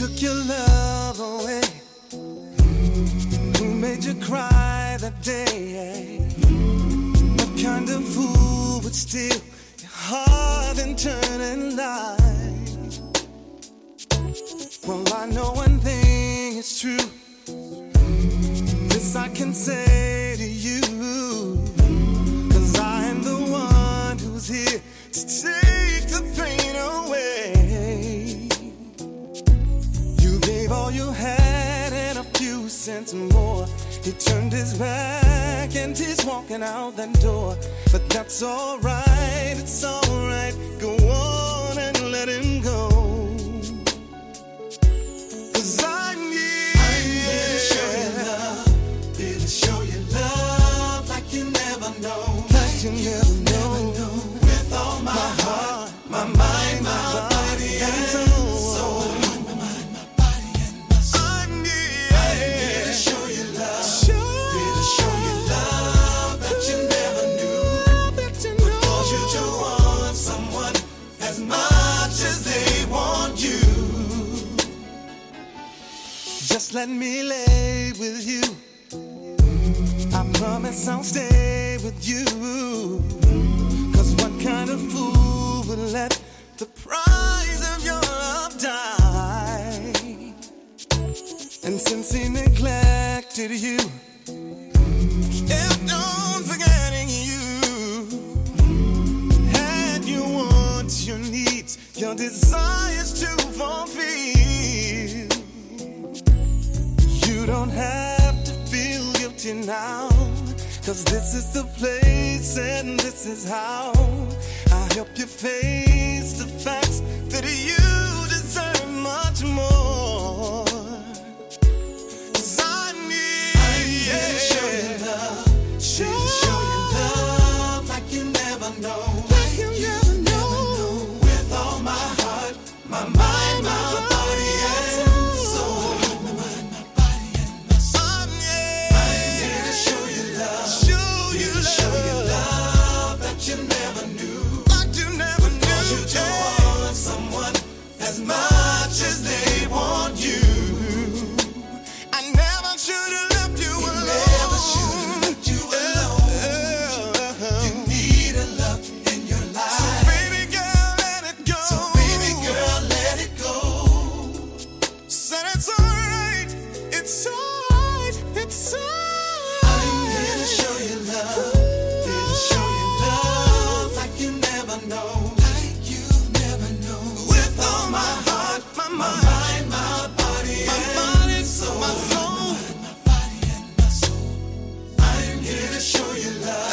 your love away? Who made you cry that day? What kind of fool would steal your heart and turn and lie? Well, I know one thing is true. This I can say to you. All you had and a few cents more. He turned his back and he's walking out that door. But that's alright, it's alright. Go on and let him go. I'm to show you love. Here to show you love like you never know. Like you never know. Just let me lay with you. I promise I'll stay with you. Cause what kind of fool would let the prize of your love die? And since he neglected you, kept on forgetting you, had your wants, your needs, your desires to fulfill. Don't have to feel guilty now. Cause this is the place and this is how I help you face the facts that you deserve much more. Cause I'm here, to show you love. Show, show you love like you never know. Like you never know. With all my heart, my mind, show you love.